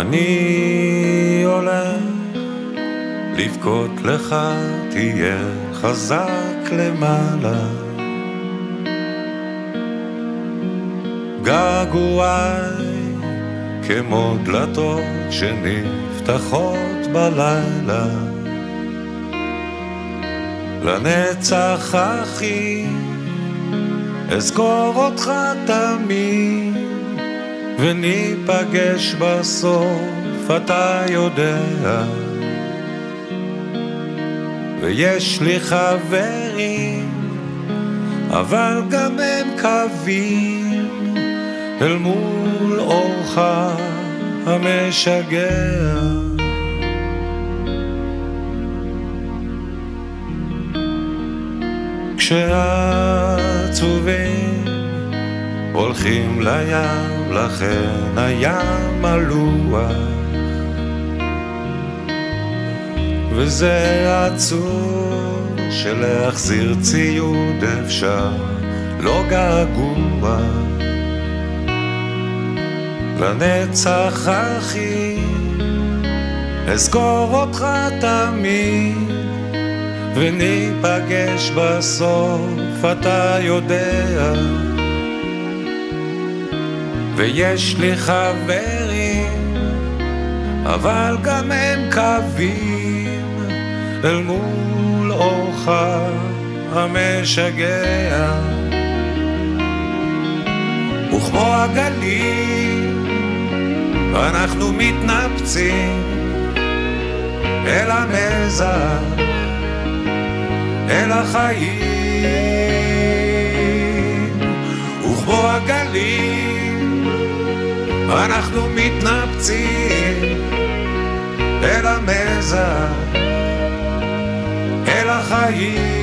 אני הולך לבכות לך, תהיה חזק למעלה. געגועי כמו דלתות שנפתחות בלילה. לנצח אחי, אזכור אותך תמיד, וניפגש בסוף, אתה יודע. ויש לי חברים, אבל גם הם קווים אל מול אורך המשגע. כשעצובים הולכים לים, לכן הים מלוח. וזה עצוב שלהחזיר ציוד אפשר, לא געגוע. לנצח אחי, אזכור אותך תמיד, וניפגש בסוף, אתה יודע. ויש לי חברים, אבל גם הם קווים אל מול אורך המשגע. וכמו הגלים, אנחנו מתנפצים אל המזח, אל החיים. וכמו הגלים, אנחנו מתנפצים אל המזח, אל החיים.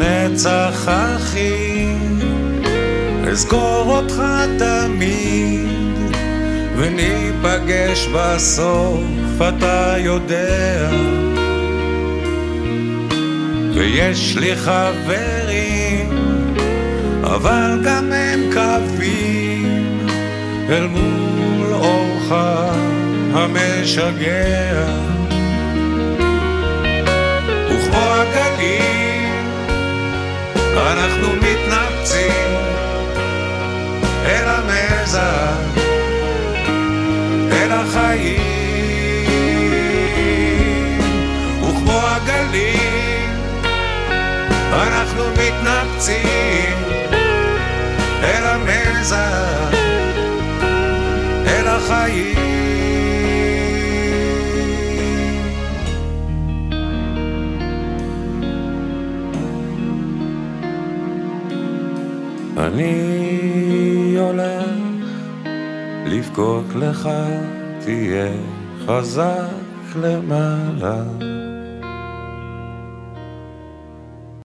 לנצח אחי, אזכור אותך תמיד, וניפגש בסוף, אתה יודע. ויש לי חברים, אבל גם הם קווים, אל מול אורך המשגע. אנחנו מתנפצים אל המזח, אל החיים, וכמו הגלים, אנחנו מתנפצים אל המזח, אל החיים. אני הולך לבכות לך, תהיה חזק למעלה.